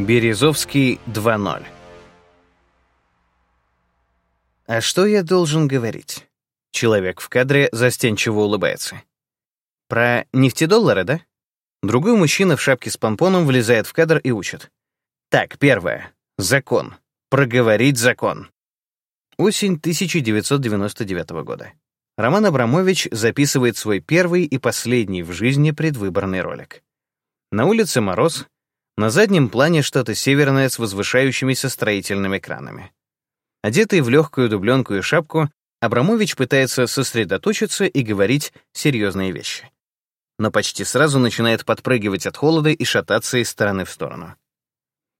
Березовский 2.0 А что я должен говорить? Человек в кадре застенчиво улыбается. Про нефтедоллары, да? Другой мужчина в шапке с помпоном влезает в кадр и учит. Так, первое. Закон. Проговорить закон. Осень 1999 года. Роман Абрамович записывает свой первый и последний в жизни предвыборный ролик. На улице мороз, на заднем плане что-то северное с возвышающимися строительными кранами. Одетый в легкую дубленку и шапку, Абрамович пытается сосредоточиться и говорить серьезные вещи. Но почти сразу начинает подпрыгивать от холода и шататься из стороны в сторону.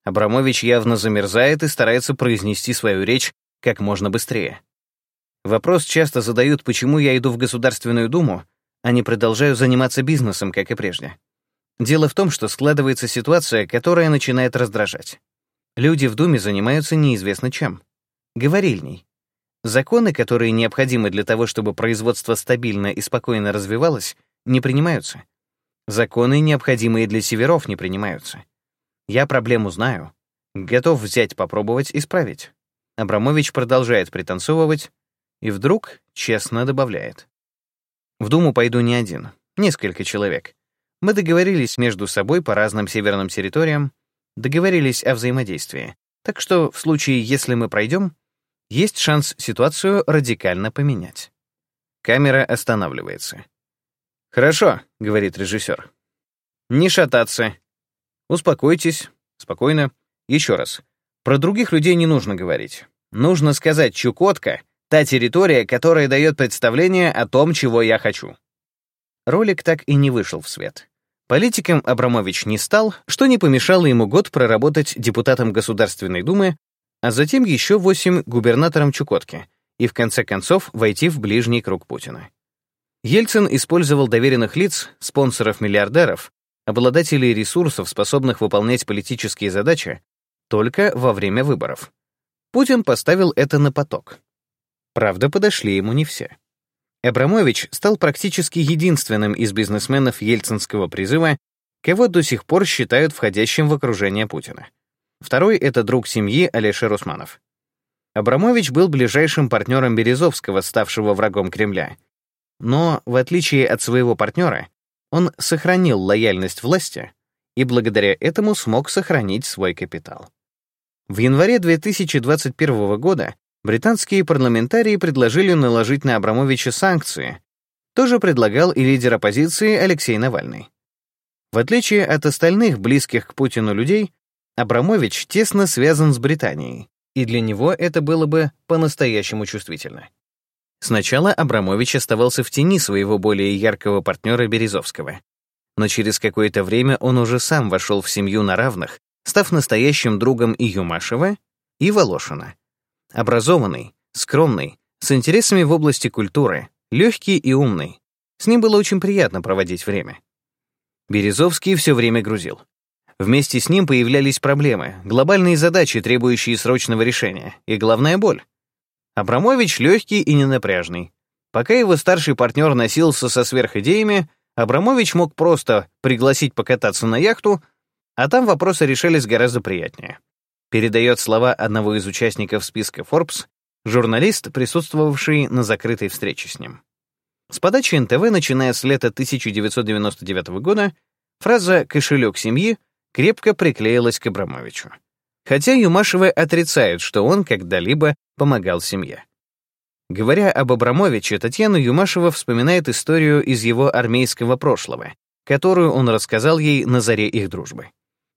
Абрамович явно замерзает и старается произнести свою речь как можно быстрее. Вопрос часто задают, почему я иду в Государственную Думу, а не продолжаю заниматься бизнесом, как и прежде. Дело в том, что складывается ситуация, которая начинает раздражать. Люди в Думе занимаются неизвестно чем. Говорильней. Законы, которые необходимы для того, чтобы производство стабильно и спокойно развивалось, не принимаются. Законы, необходимые для северов, не принимаются. Я проблему знаю. Готов взять, попробовать, исправить. Абрамович продолжает пританцовывать и вдруг честно добавляет. В Думу пойду не один, несколько человек. Мы договорились между собой по разным северным территориям, договорились о взаимодействии. Так что в случае, если мы пройдем, есть шанс ситуацию радикально поменять. Камера останавливается. «Хорошо», — говорит режиссер. «Не шататься. Успокойтесь. Спокойно. Еще раз. Про других людей не нужно говорить. Нужно сказать «Чукотка» — та территория, которая дает представление о том, чего я хочу. Ролик так и не вышел в свет. Политиком Абрамович не стал, что не помешало ему год проработать депутатом Государственной Думы, а затем еще восемь губернатором Чукотки и в конце концов войти в ближний круг Путина. Ельцин использовал доверенных лиц, спонсоров-миллиардеров, обладателей ресурсов, способных выполнять политические задачи, только во время выборов. Путин поставил это на поток. Правда, подошли ему не все. Абрамович стал практически единственным из бизнесменов ельцинского призыва, кого до сих пор считают входящим в окружение Путина. Второй — это друг семьи Алешер Усманов. Абрамович был ближайшим партнером Березовского, ставшего врагом Кремля. Но, в отличие от своего партнера, он сохранил лояльность власти и благодаря этому смог сохранить свой капитал. В январе 2021 года Британские парламентарии предложили наложить на Абрамовича санкции. Тоже предлагал и лидер оппозиции Алексей Навальный. В отличие от остальных близких к Путину людей, Абрамович тесно связан с Британией, и для него это было бы по-настоящему чувствительно. Сначала Абрамович оставался в тени своего более яркого партнера Березовского. Но через какое-то время он уже сам вошел в семью на равных, став настоящим другом и Юмашева, и Волошина. Образованный, скромный, с интересами в области культуры, легкий и умный. С ним было очень приятно проводить время. Березовский все время грузил. Вместе с ним появлялись проблемы, глобальные задачи, требующие срочного решения, и главная боль. Абрамович легкий и ненапряжный. Пока его старший партнер носился со сверхидеями, Абрамович мог просто пригласить покататься на яхту, а там вопросы решались гораздо приятнее передает слова одного из участников списка Forbes, журналист, присутствовавший на закрытой встрече с ним. С подачи НТВ, начиная с лета 1999 года, фраза «кошелек семьи» крепко приклеилась к Абрамовичу. Хотя Юмашевы отрицают, что он когда-либо помогал семье. Говоря об Абрамовиче, Татьяна Юмашева вспоминает историю из его армейского прошлого, которую он рассказал ей на заре их дружбы.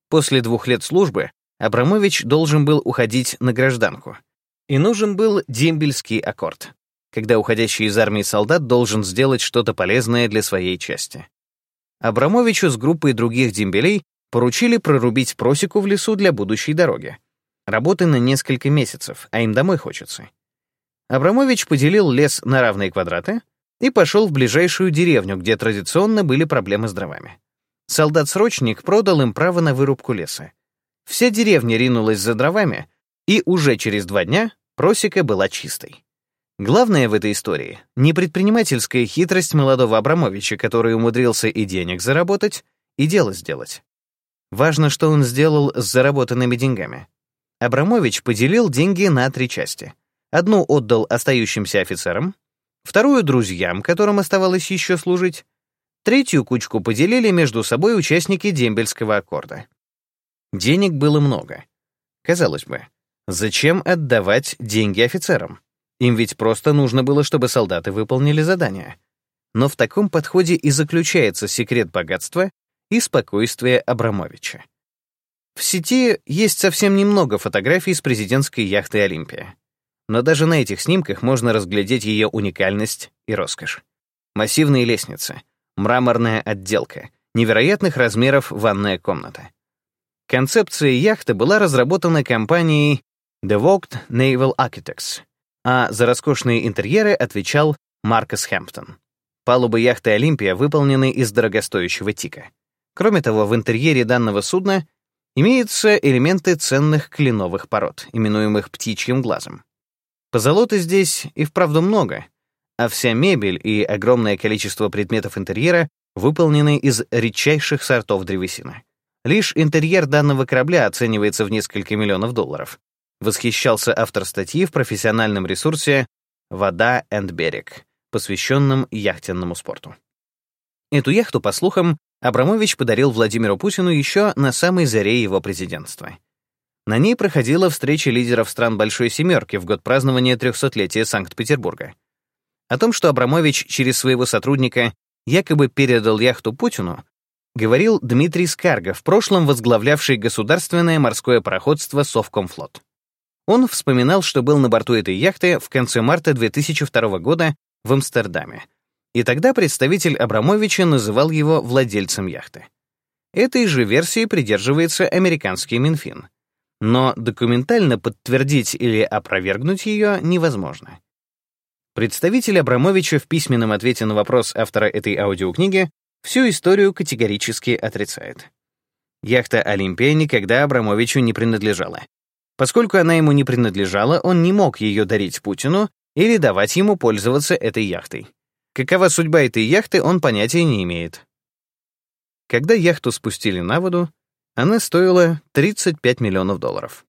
После двух лет службы Абрамович должен был уходить на гражданку. И нужен был дембельский аккорд, когда уходящий из армии солдат должен сделать что-то полезное для своей части. Абрамовичу с группой других дембелей поручили прорубить просеку в лесу для будущей дороги. Работы на несколько месяцев, а им домой хочется. Абрамович поделил лес на равные квадраты и пошел в ближайшую деревню, где традиционно были проблемы с дровами. Солдат-срочник продал им право на вырубку леса. Вся деревня ринулась за дровами, и уже через два дня просека была чистой. Главное в этой истории — не предпринимательская хитрость молодого Абрамовича, который умудрился и денег заработать, и дело сделать. Важно, что он сделал с заработанными деньгами. Абрамович поделил деньги на три части. Одну отдал остающимся офицерам, вторую — друзьям, которым оставалось еще служить, третью кучку поделили между собой участники дембельского аккорда. Денег было много. Казалось бы, зачем отдавать деньги офицерам? Им ведь просто нужно было, чтобы солдаты выполнили задание. Но в таком подходе и заключается секрет богатства и спокойствия Абрамовича. В сети есть совсем немного фотографий с президентской яхты «Олимпия». Но даже на этих снимках можно разглядеть ее уникальность и роскошь. Массивные лестницы, мраморная отделка, невероятных размеров ванная комната. Концепция яхты была разработана компанией The Vogt Naval Architects, а за роскошные интерьеры отвечал Маркус Хэмптон. Палубы яхты «Олимпия» выполнены из дорогостоящего тика. Кроме того, в интерьере данного судна имеются элементы ценных кленовых пород, именуемых птичьим глазом. Позолоты здесь и вправду много, а вся мебель и огромное количество предметов интерьера выполнены из редчайших сортов древесины. Лишь интерьер данного корабля оценивается в несколько миллионов долларов. Восхищался автор статьи в профессиональном ресурсе «Вода and берег», посвященном яхтенному спорту. Эту яхту, по слухам, Абрамович подарил Владимиру Путину еще на самой заре его президентства. На ней проходила встреча лидеров стран Большой Семерки в год празднования 300-летия Санкт-Петербурга. О том, что Абрамович через своего сотрудника якобы передал яхту Путину, говорил Дмитрий Скарга, в прошлом возглавлявший государственное морское пароходство «Совкомфлот». Он вспоминал, что был на борту этой яхты в конце марта 2002 года в Амстердаме, и тогда представитель Абрамовича называл его владельцем яхты. Этой же версии придерживается американский Минфин. Но документально подтвердить или опровергнуть ее невозможно. Представитель Абрамовича в письменном ответе на вопрос автора этой аудиокниги всю историю категорически отрицает. Яхта «Олимпия» никогда Абрамовичу не принадлежала. Поскольку она ему не принадлежала, он не мог ее дарить Путину или давать ему пользоваться этой яхтой. Какова судьба этой яхты, он понятия не имеет. Когда яхту спустили на воду, она стоила 35 миллионов долларов.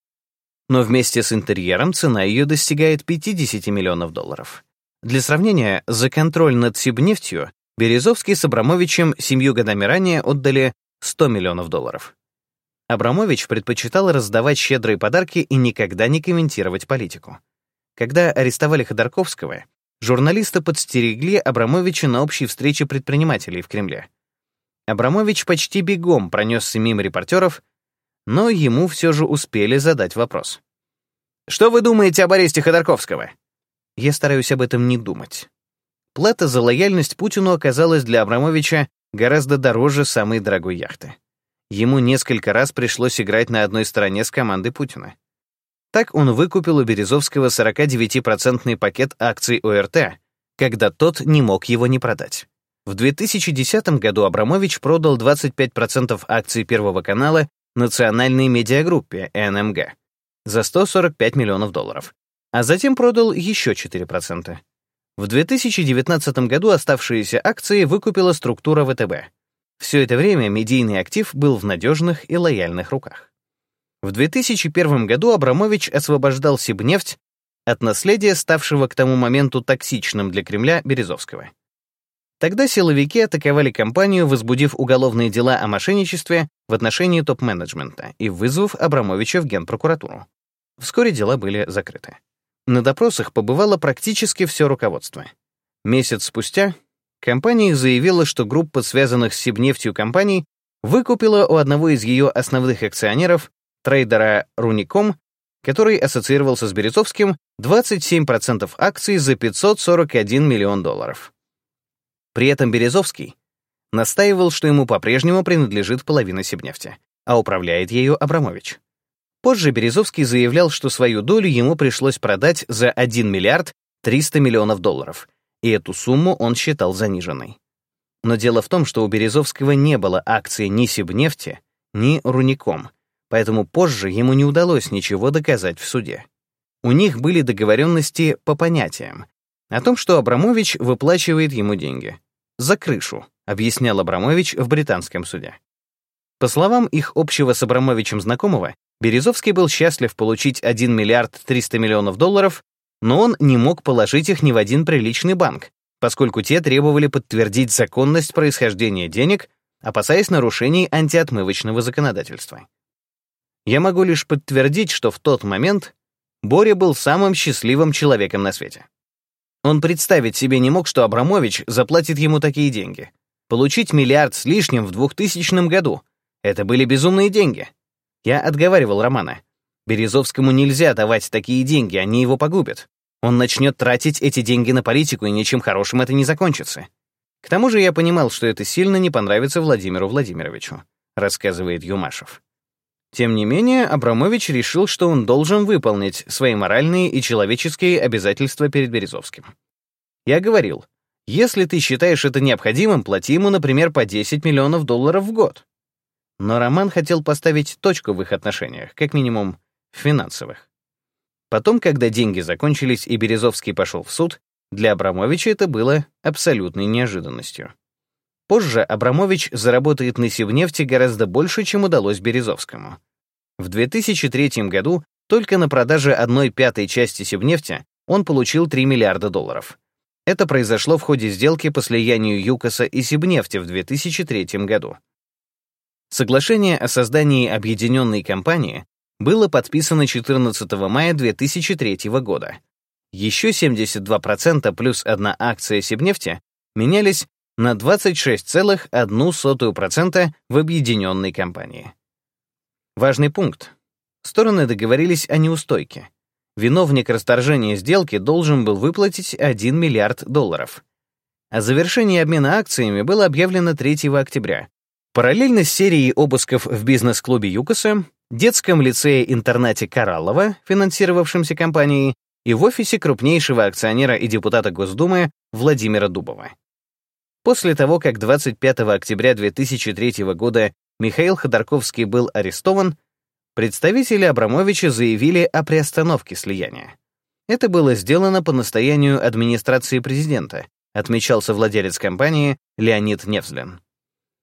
Но вместе с интерьером цена ее достигает 50 миллионов долларов. Для сравнения, за контроль над Сибнефтью Березовский с Абрамовичем семью годами ранее отдали 100 миллионов долларов. Абрамович предпочитал раздавать щедрые подарки и никогда не комментировать политику. Когда арестовали Ходорковского, журналисты подстерегли Абрамовича на общей встрече предпринимателей в Кремле. Абрамович почти бегом пронесся мимо репортеров, но ему все же успели задать вопрос. «Что вы думаете об аресте Ходорковского?» Я стараюсь об этом не думать. Плата за лояльность Путину оказалась для Абрамовича гораздо дороже самой дорогой яхты. Ему несколько раз пришлось играть на одной стороне с командой Путина. Так он выкупил у Березовского 49-процентный пакет акций ОРТ, когда тот не мог его не продать. В 2010 году Абрамович продал 25% акций Первого канала национальной медиагруппе НМГ за 145 миллионов долларов, а затем продал еще 4%. В 2019 году оставшиеся акции выкупила структура ВТБ. Все это время медийный актив был в надежных и лояльных руках. В 2001 году Абрамович освобождал Сибнефть от наследия, ставшего к тому моменту токсичным для Кремля Березовского. Тогда силовики атаковали компанию, возбудив уголовные дела о мошенничестве в отношении топ-менеджмента и вызвав Абрамовича в Генпрокуратуру. Вскоре дела были закрыты. На допросах побывало практически все руководство. Месяц спустя компания заявила, что группа связанных с Сибнефтью компаний выкупила у одного из ее основных акционеров, трейдера Руником, который ассоциировался с Березовским, 27% акций за 541 миллион долларов. При этом Березовский настаивал, что ему по-прежнему принадлежит половина Сибнефти, а управляет ею Абрамович. Позже Березовский заявлял, что свою долю ему пришлось продать за 1 миллиард 300 миллионов долларов, и эту сумму он считал заниженной. Но дело в том, что у Березовского не было акций ни Сибнефти, ни Руником, поэтому позже ему не удалось ничего доказать в суде. У них были договоренности по понятиям о том, что Абрамович выплачивает ему деньги. «За крышу», — объяснял Абрамович в британском суде. По словам их общего с Абрамовичем знакомого, Березовский был счастлив получить 1 миллиард 300 миллионов долларов, но он не мог положить их ни в один приличный банк, поскольку те требовали подтвердить законность происхождения денег, опасаясь нарушений антиотмывочного законодательства. Я могу лишь подтвердить, что в тот момент Боря был самым счастливым человеком на свете. Он представить себе не мог, что Абрамович заплатит ему такие деньги. Получить миллиард с лишним в 2000 году — это были безумные деньги. Я отговаривал Романа. Березовскому нельзя давать такие деньги, они его погубят. Он начнет тратить эти деньги на политику, и ничем хорошим это не закончится. К тому же я понимал, что это сильно не понравится Владимиру Владимировичу, рассказывает Юмашев. Тем не менее, Абрамович решил, что он должен выполнить свои моральные и человеческие обязательства перед Березовским. Я говорил, если ты считаешь это необходимым, плати ему, например, по 10 миллионов долларов в год. Но Роман хотел поставить точку в их отношениях, как минимум финансовых. Потом, когда деньги закончились и Березовский пошел в суд, для Абрамовича это было абсолютной неожиданностью. Позже Абрамович заработает на Сибнефти гораздо больше, чем удалось Березовскому. В 2003 году только на продаже одной пятой части Сибнефти он получил 3 миллиарда долларов. Это произошло в ходе сделки по слиянию ЮКОСа и Сибнефти в 2003 году. Соглашение о создании объединенной компании было подписано 14 мая 2003 года. Еще 72% плюс одна акция Сибнефти менялись на 26,1% в объединенной компании. Важный пункт. Стороны договорились о неустойке. Виновник расторжения сделки должен был выплатить 1 миллиард долларов. О завершении обмена акциями было объявлено 3 октября, Параллельно с серией обысков в бизнес-клубе ЮКОСа, детском лицее-интернате Кораллова, финансировавшемся компанией, и в офисе крупнейшего акционера и депутата Госдумы Владимира Дубова. После того, как 25 октября 2003 года Михаил Ходорковский был арестован, представители Абрамовича заявили о приостановке слияния. Это было сделано по настоянию администрации президента, отмечался владелец компании Леонид Невзлин.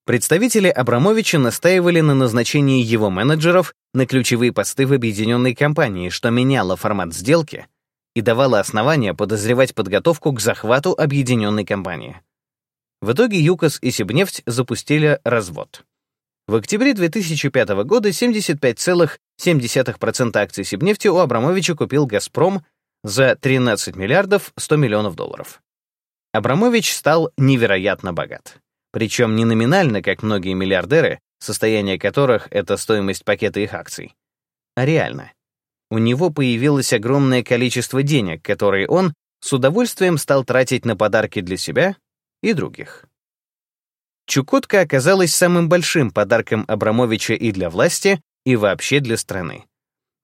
Представители Абрамовича настаивали на назначении его менеджеров на ключевые посты в объединенной компании, что меняло формат сделки и давало основания подозревать подготовку к захвату объединенной компании. В итоге ЮКОС и Сибнефть запустили развод. В октябре 2005 года 75,7% акций Сибнефти у Абрамовича купил «Газпром» за 13 миллиардов 100 миллионов долларов. Абрамович стал невероятно богат. Причем не номинально, как многие миллиардеры, состояние которых — это стоимость пакета их акций, а реально. У него появилось огромное количество денег, которые он с удовольствием стал тратить на подарки для себя и других. Чукотка оказалась самым большим подарком Абрамовича и для власти, и вообще для страны.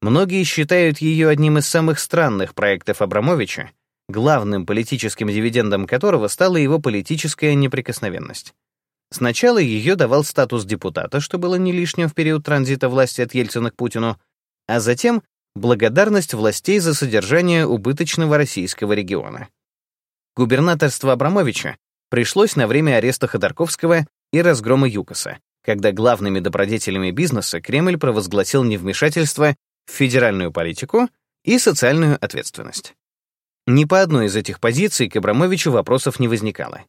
Многие считают ее одним из самых странных проектов Абрамовича, главным политическим дивидендом которого стала его политическая неприкосновенность. Сначала ее давал статус депутата, что было не лишним в период транзита власти от Ельцина к Путину, а затем благодарность властей за содержание убыточного российского региона. Губернаторство Абрамовича пришлось на время ареста Ходорковского и разгрома ЮКОСа, когда главными добродетелями бизнеса Кремль провозгласил невмешательство в федеральную политику и социальную ответственность. Ни по одной из этих позиций к Абрамовичу вопросов не возникало.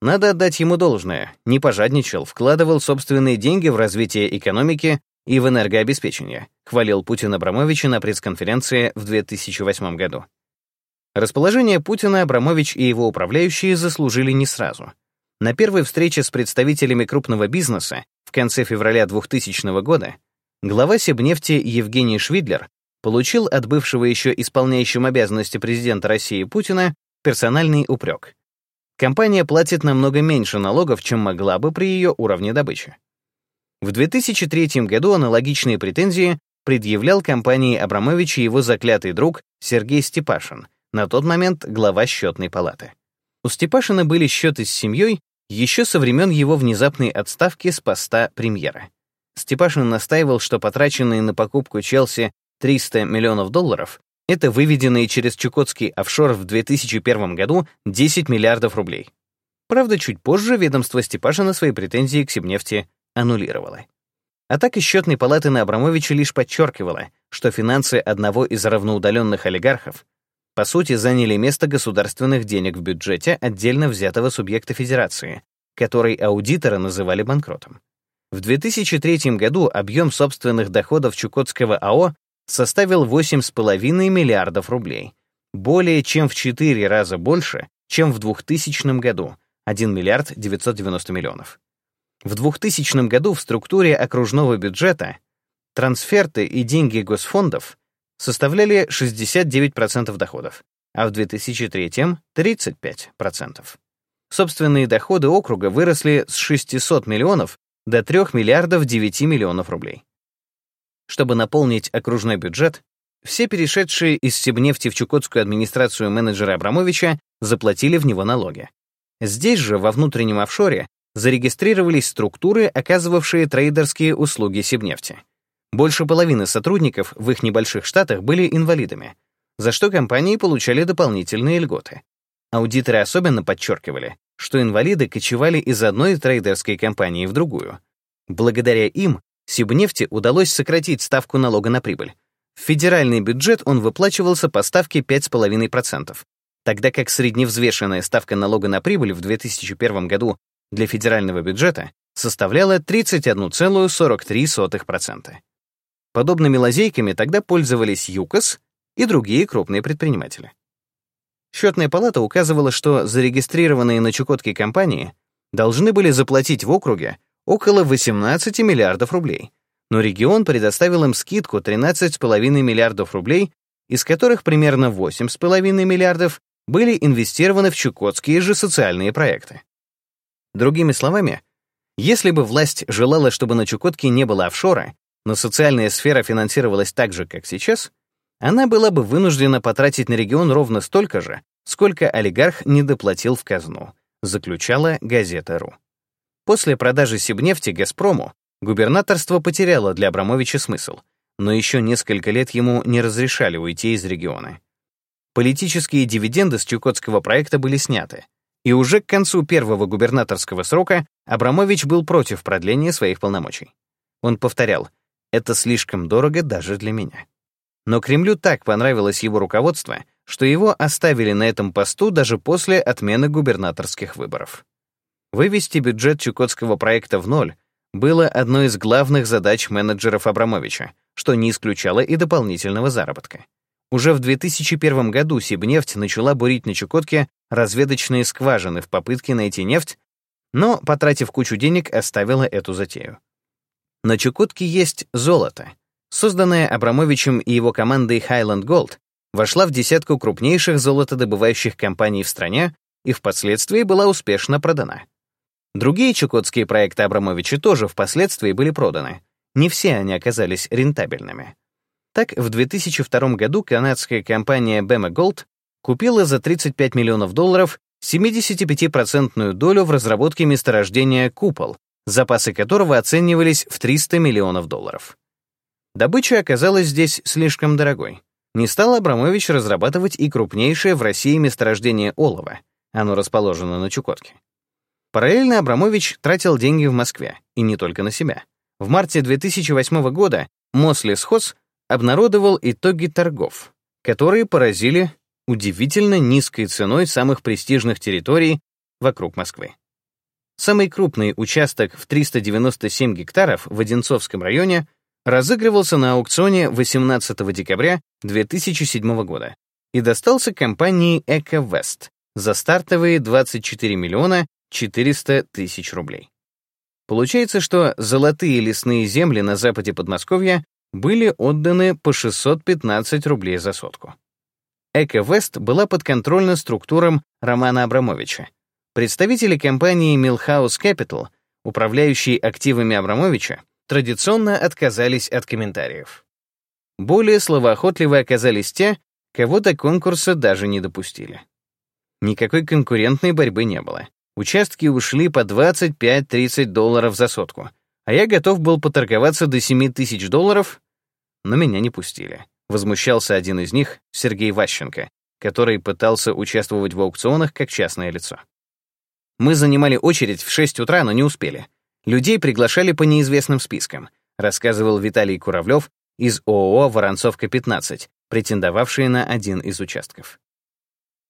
Надо отдать ему должное, не пожадничал, вкладывал собственные деньги в развитие экономики и в энергообеспечение, хвалил Путин Абрамовича на пресс-конференции в 2008 году. Расположение Путина Абрамович и его управляющие заслужили не сразу. На первой встрече с представителями крупного бизнеса в конце февраля 2000 года глава Сибнефти Евгений Швидлер получил от бывшего еще исполняющим обязанности президента России Путина персональный упрек. Компания платит намного меньше налогов, чем могла бы при ее уровне добычи. В 2003 году аналогичные претензии предъявлял компании Абрамович и его заклятый друг Сергей Степашин, на тот момент глава счетной палаты. У Степашина были счеты с семьей еще со времен его внезапной отставки с поста премьера. Степашин настаивал, что потраченные на покупку Челси 300 миллионов долларов — это выведенные через Чукотский офшор в 2001 году 10 миллиардов рублей. Правда, чуть позже ведомство Степашина свои претензии к Сибнефти аннулировало. Атака счетной палаты на Абрамовича лишь подчеркивала, что финансы одного из равноудаленных олигархов по сути заняли место государственных денег в бюджете отдельно взятого субъекта федерации, который аудиторы называли банкротом. В 2003 году объем собственных доходов Чукотского АО составил 8,5 миллиардов рублей, более чем в 4 раза больше, чем в 2000 году — 1 миллиард 990 миллионов. В 2000 году в структуре окружного бюджета трансферты и деньги госфондов составляли 69% доходов, а в 2003 — 35%. Собственные доходы округа выросли с 600 миллионов до 3 миллиардов 9 миллионов рублей. Чтобы наполнить окружной бюджет, все перешедшие из Сибнефти в Чукотскую администрацию менеджера Абрамовича заплатили в него налоги. Здесь же, во внутреннем офшоре, зарегистрировались структуры, оказывавшие трейдерские услуги Сибнефти. Больше половины сотрудников в их небольших штатах были инвалидами, за что компании получали дополнительные льготы. Аудиторы особенно подчеркивали, что инвалиды кочевали из одной трейдерской компании в другую. Благодаря им Сибнефти удалось сократить ставку налога на прибыль. В федеральный бюджет он выплачивался по ставке 5,5%, тогда как средневзвешенная ставка налога на прибыль в 2001 году для федерального бюджета составляла 31,43%. Подобными лазейками тогда пользовались ЮКОС и другие крупные предприниматели. Счетная палата указывала, что зарегистрированные на Чукотке компании должны были заплатить в округе около 18 миллиардов рублей, но регион предоставил им скидку 13,5 миллиардов рублей, из которых примерно 8,5 миллиардов были инвестированы в чукотские же социальные проекты. Другими словами, если бы власть желала, чтобы на Чукотке не было офшора, но социальная сфера финансировалась так же, как сейчас, она была бы вынуждена потратить на регион ровно столько же, сколько олигарх не доплатил в казну, заключала газета «Ру». После продажи Сибнефти «Газпрому» губернаторство потеряло для Абрамовича смысл, но еще несколько лет ему не разрешали уйти из региона. Политические дивиденды с чукотского проекта были сняты, и уже к концу первого губернаторского срока Абрамович был против продления своих полномочий. Он повторял, «Это слишком дорого даже для меня». Но Кремлю так понравилось его руководство, что его оставили на этом посту даже после отмены губернаторских выборов. Вывести бюджет чукотского проекта в ноль было одной из главных задач менеджеров Абрамовича, что не исключало и дополнительного заработка. Уже в 2001 году Сибнефть начала бурить на Чукотке разведочные скважины в попытке найти нефть, но, потратив кучу денег, оставила эту затею. На Чукотке есть золото. Созданная Абрамовичем и его командой Highland Gold вошла в десятку крупнейших золотодобывающих компаний в стране и впоследствии была успешно продана. Другие чукотские проекты Абрамовича тоже впоследствии были проданы. Не все они оказались рентабельными. Так, в 2002 году канадская компания Bema Gold купила за 35 миллионов долларов 75% долю в разработке месторождения «Купол», запасы которого оценивались в 300 миллионов долларов. Добыча оказалась здесь слишком дорогой. Не стал Абрамович разрабатывать и крупнейшее в России месторождение олова. Оно расположено на Чукотке. Параллельно Абрамович тратил деньги в Москве, и не только на себя. В марте 2008 года Мослесхоз обнародовал итоги торгов, которые поразили удивительно низкой ценой самых престижных территорий вокруг Москвы. Самый крупный участок в 397 гектаров в Одинцовском районе разыгрывался на аукционе 18 декабря 2007 года и достался компании «Эко-Вест» за стартовые 24 миллиона 400 тысяч рублей. Получается, что золотые лесные земли на западе Подмосковья были отданы по 615 рублей за сотку. Эко-Вест была подконтрольна структурам Романа Абрамовича. Представители компании Millhouse Capital, управляющие активами Абрамовича, традиционно отказались от комментариев. Более словоохотливы оказались те, кого до конкурса даже не допустили. Никакой конкурентной борьбы не было. Участки ушли по 25-30 долларов за сотку, а я готов был поторговаться до 7 тысяч долларов, но меня не пустили. Возмущался один из них, Сергей Ващенко, который пытался участвовать в аукционах как частное лицо. Мы занимали очередь в 6 утра, но не успели. Людей приглашали по неизвестным спискам, рассказывал Виталий Куравлев из ООО «Воронцовка-15», претендовавший на один из участков.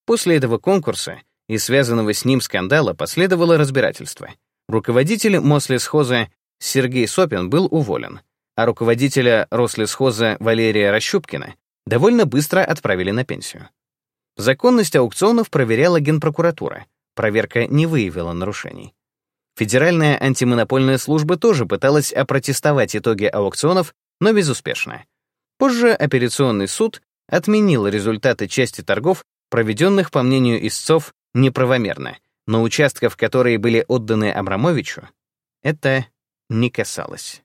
После этого конкурса и связанного с ним скандала последовало разбирательство. Руководитель Мослесхоза Сергей Сопин был уволен, а руководителя Рослесхоза Валерия Рощупкина довольно быстро отправили на пенсию. Законность аукционов проверяла Генпрокуратура. Проверка не выявила нарушений. Федеральная антимонопольная служба тоже пыталась опротестовать итоги аукционов, но безуспешно. Позже апелляционный суд отменил результаты части торгов, проведенных, по мнению истцов, неправомерно, но участков, которые были отданы Абрамовичу, это не касалось.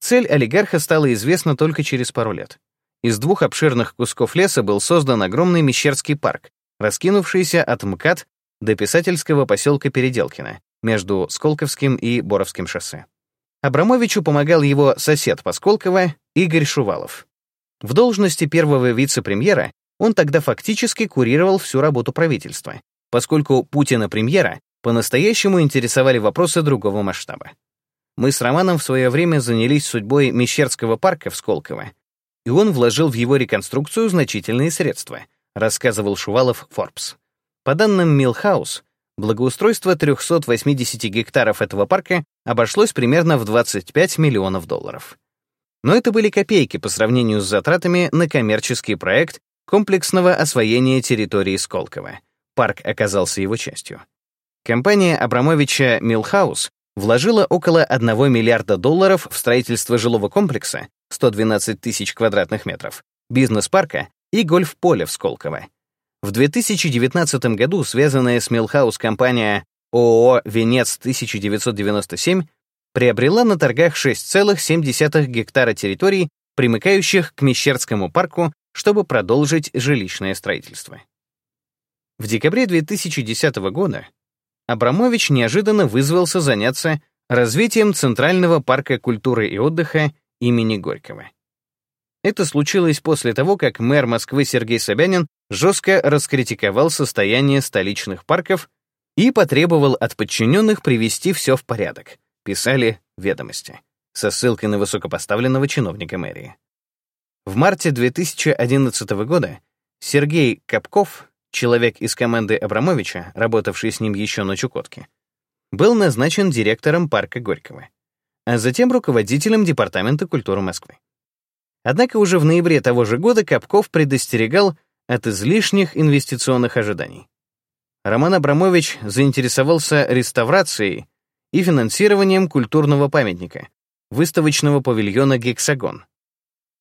Цель олигарха стала известна только через пару лет. Из двух обширных кусков леса был создан огромный Мещерский парк, раскинувшийся от МКАД до писательского поселка Переделкино, между Сколковским и Боровским шоссе. Абрамовичу помогал его сосед по Сколково Игорь Шувалов. В должности первого вице-премьера он тогда фактически курировал всю работу правительства, поскольку Путина-премьера по-настоящему интересовали вопросы другого масштаба. Мы с Романом в свое время занялись судьбой Мещерского парка в Сколково, и он вложил в его реконструкцию значительные средства, рассказывал Шувалов Forbes. По данным Милхаус, благоустройство 380 гектаров этого парка обошлось примерно в 25 миллионов долларов. Но это были копейки по сравнению с затратами на коммерческий проект комплексного освоения территории Сколково. Парк оказался его частью. Компания Абрамовича Милхаус вложила около 1 миллиарда долларов в строительство жилого комплекса 112 тысяч квадратных метров, бизнес-парка и гольф-поля в Сколково. В 2019 году связанная с Милхаус компания ООО «Венец-1997» приобрела на торгах 6,7 гектара территорий, примыкающих к Мещерскому парку, чтобы продолжить жилищное строительство. В декабре 2010 года Абрамович неожиданно вызвался заняться развитием Центрального парка культуры и отдыха имени Горького. Это случилось после того, как мэр Москвы Сергей Собянин жестко раскритиковал состояние столичных парков и потребовал от подчиненных привести все в порядок, писали «Ведомости», со ссылкой на высокопоставленного чиновника мэрии. В марте 2011 года Сергей Капков, человек из команды Абрамовича, работавший с ним еще на Чукотке, был назначен директором парка Горького, а затем руководителем Департамента культуры Москвы. Однако уже в ноябре того же года Капков предостерегал от излишних инвестиционных ожиданий. Роман Абрамович заинтересовался реставрацией и финансированием культурного памятника, выставочного павильона «Гексагон».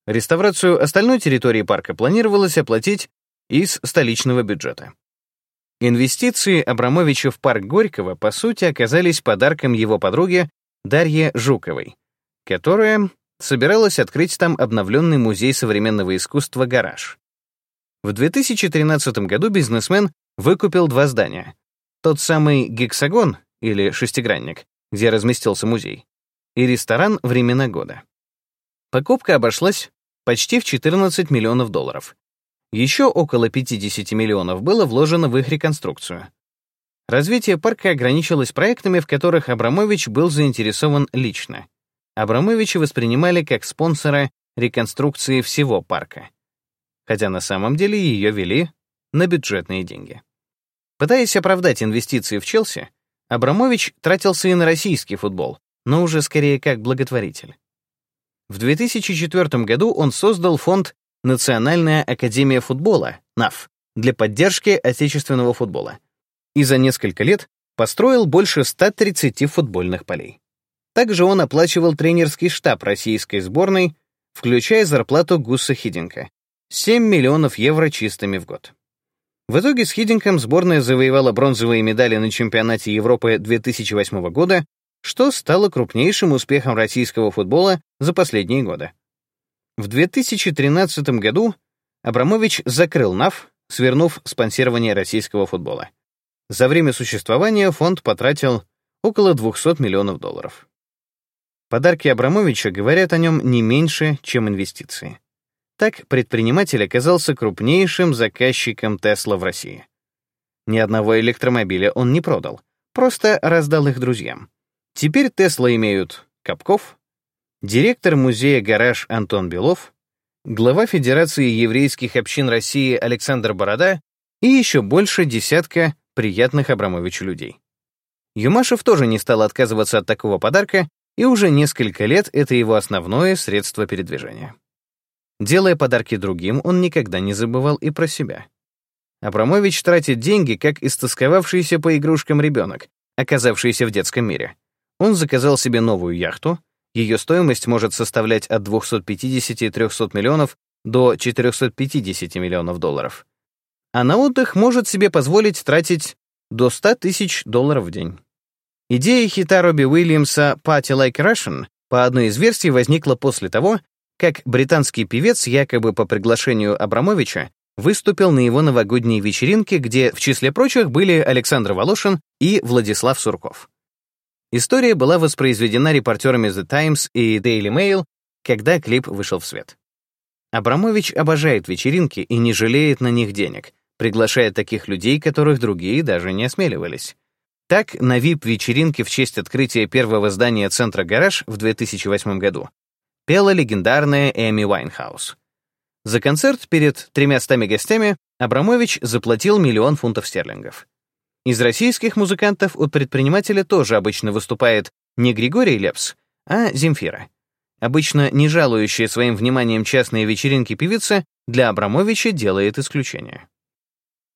Реставрацию остальной территории парка планировалось оплатить из столичного бюджета. Инвестиции Абрамовича в парк Горького, по сути, оказались подарком его подруге Дарье Жуковой, которая собиралась открыть там обновленный музей современного искусства «Гараж». В 2013 году бизнесмен выкупил два здания. Тот самый «Гексагон» или «Шестигранник», где разместился музей, и ресторан «Времена года». Покупка обошлась почти в 14 миллионов долларов. Еще около 50 миллионов было вложено в их реконструкцию. Развитие парка ограничилось проектами, в которых Абрамович был заинтересован лично. Абрамовича воспринимали как спонсора реконструкции всего парка, хотя на самом деле ее вели на бюджетные деньги. Пытаясь оправдать инвестиции в Челси, Абрамович тратился и на российский футбол, но уже скорее как благотворитель. В 2004 году он создал фонд «Национальная академия футбола» НАФ для поддержки отечественного футбола и за несколько лет построил больше 130 футбольных полей. Также он оплачивал тренерский штаб российской сборной, включая зарплату Гусса Хидинка — 7 миллионов евро чистыми в год. В итоге с Хидинком сборная завоевала бронзовые медали на чемпионате Европы 2008 года, что стало крупнейшим успехом российского футбола за последние годы. В 2013 году Абрамович закрыл НАФ, свернув спонсирование российского футбола. За время существования фонд потратил около 200 миллионов долларов. Подарки Абрамовича говорят о нем не меньше, чем инвестиции. Так предприниматель оказался крупнейшим заказчиком Тесла в России. Ни одного электромобиля он не продал, просто раздал их друзьям. Теперь Тесла имеют Капков, директор музея «Гараж» Антон Белов, глава Федерации еврейских общин России Александр Борода и еще больше десятка приятных Абрамовичу людей. Юмашев тоже не стал отказываться от такого подарка, и уже несколько лет это его основное средство передвижения. Делая подарки другим, он никогда не забывал и про себя. Абрамович тратит деньги, как истосковавшийся по игрушкам ребенок, оказавшийся в детском мире. Он заказал себе новую яхту, ее стоимость может составлять от 250-300 миллионов до 450 миллионов долларов. А на отдых может себе позволить тратить до 100 тысяч долларов в день. Идея хита Робби Уильямса «Party Like Russian» по одной из версий возникла после того, как британский певец якобы по приглашению Абрамовича выступил на его новогодней вечеринке, где в числе прочих были Александр Волошин и Владислав Сурков. История была воспроизведена репортерами The Times и Daily Mail, когда клип вышел в свет. Абрамович обожает вечеринки и не жалеет на них денег, приглашая таких людей, которых другие даже не осмеливались. Так, на VIP-вечеринке в честь открытия первого здания центра «Гараж» в 2008 году пела легендарная Эми Уайнхаус. За концерт перед тремястами гостями Абрамович заплатил миллион фунтов стерлингов. Из российских музыкантов у предпринимателя тоже обычно выступает не Григорий Лепс, а Земфира. Обычно не жалующая своим вниманием частные вечеринки певица для Абрамовича делает исключение.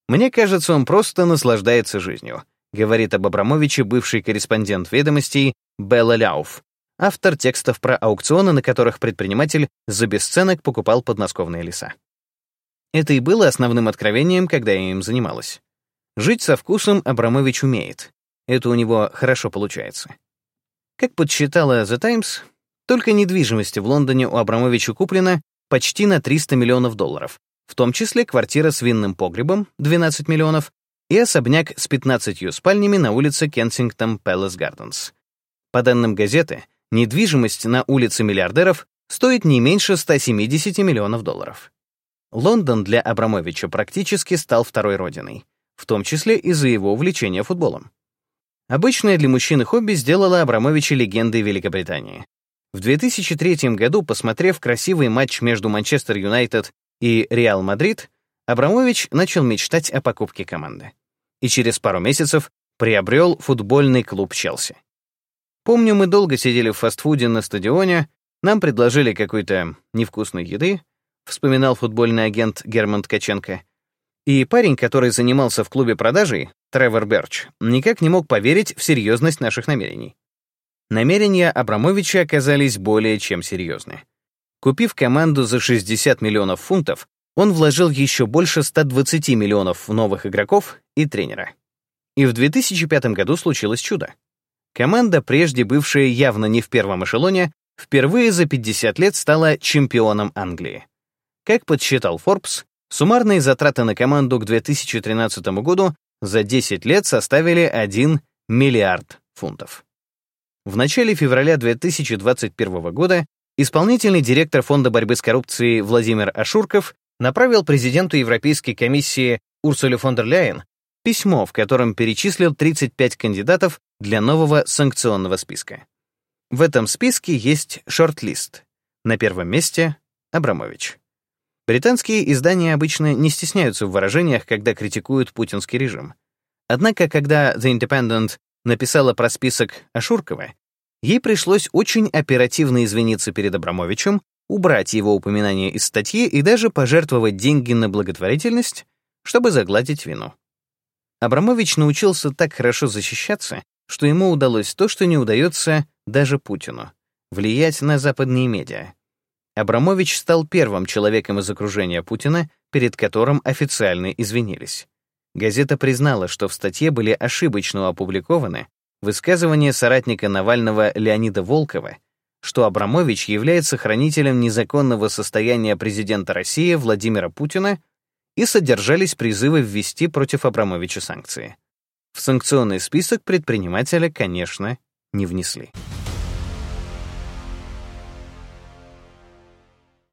Мне кажется, он просто наслаждается жизнью, говорит об Абрамовиче бывший корреспондент «Ведомостей» Белла Ляуф, автор текстов про аукционы, на которых предприниматель за бесценок покупал подмосковные леса. Это и было основным откровением, когда я им занималась. Жить со вкусом Абрамович умеет. Это у него хорошо получается. Как подсчитала The Times, только недвижимости в Лондоне у Абрамовича куплено почти на 300 миллионов долларов, в том числе квартира с винным погребом — 12 миллионов и особняк с 15 спальнями на улице Кенсингтон Пэлас Гарденс. По данным газеты, недвижимость на улице миллиардеров стоит не меньше 170 миллионов долларов. Лондон для Абрамовича практически стал второй родиной, в том числе из-за его увлечения футболом. Обычное для мужчины хобби сделало Абрамовича легендой Великобритании. В 2003 году, посмотрев красивый матч между Манчестер Юнайтед и Реал Мадрид, Абрамович начал мечтать о покупке команды и через пару месяцев приобрел футбольный клуб Челси. Помню, мы долго сидели в фастфуде на стадионе, нам предложили какой-то невкусной еды, вспоминал футбольный агент Герман Ткаченко. И парень, который занимался в клубе продажей, Тревор Берч, никак не мог поверить в серьезность наших намерений. Намерения Абрамовича оказались более чем серьезны. Купив команду за 60 миллионов фунтов, он вложил еще больше 120 миллионов в новых игроков и тренера. И в 2005 году случилось чудо. Команда, прежде бывшая явно не в первом эшелоне, впервые за 50 лет стала чемпионом Англии. Как подсчитал Forbes, суммарные затраты на команду к 2013 году за 10 лет составили 1 миллиард фунтов. В начале февраля 2021 года исполнительный директор Фонда борьбы с коррупцией Владимир Ашурков направил президенту Европейской комиссии Урсуле фон дер Ляйен письмо, в котором перечислил 35 кандидатов для нового санкционного списка. В этом списке есть шорт-лист. На первом месте — Абрамович. Британские издания обычно не стесняются в выражениях, когда критикуют путинский режим. Однако, когда The Independent написала про список Ашуркова, ей пришлось очень оперативно извиниться перед Абрамовичем убрать его упоминание из статьи и даже пожертвовать деньги на благотворительность, чтобы загладить вину. Абрамович научился так хорошо защищаться, что ему удалось то, что не удается даже Путину — влиять на западные медиа. Абрамович стал первым человеком из окружения Путина, перед которым официально извинились. Газета признала, что в статье были ошибочно опубликованы высказывания соратника Навального Леонида Волкова что Абрамович является хранителем незаконного состояния президента России Владимира Путина и содержались призывы ввести против Абрамовича санкции. В санкционный список предпринимателя, конечно, не внесли.